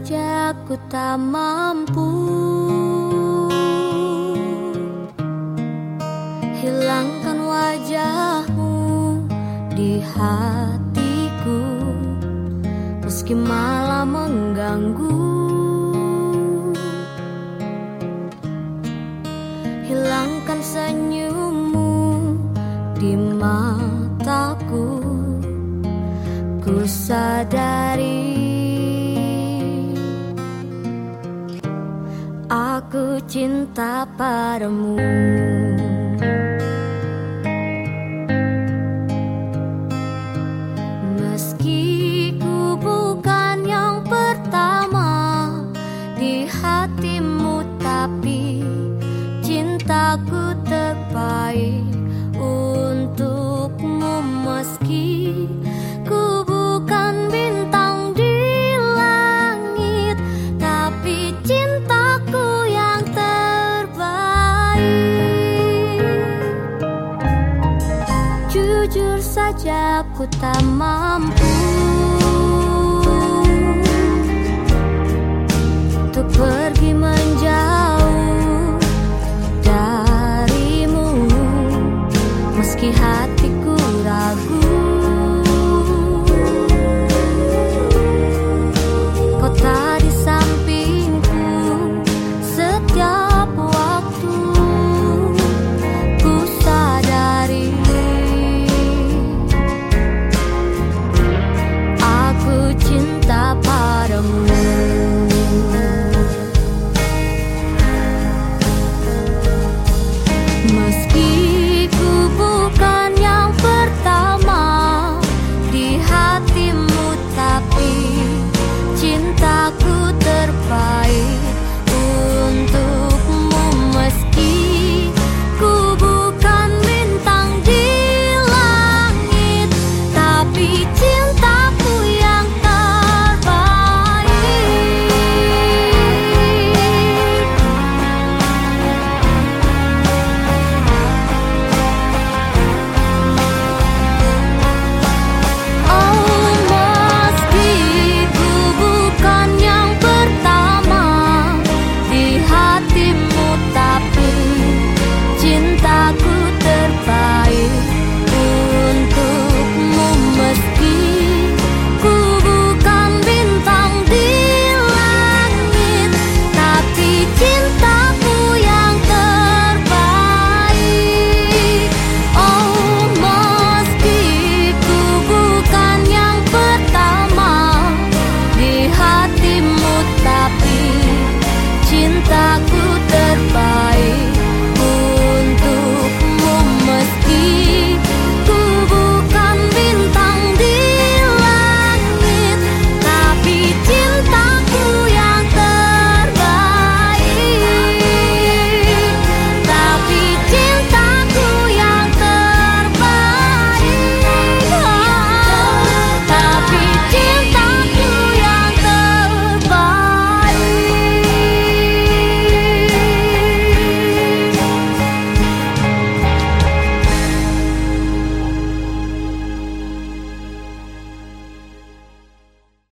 saja aku tak mampu. Hilangkan wajahmu di hatiku Meski malah mengganggu. Hilangkan senyummu di mataku Ku sadari cinta padamu. Meski ku bukan yang pertama Di hatimu tapi Cintaku jujur saja ku tak mampu. Untuk pergi menjauh darimu Meski hatiku ragu.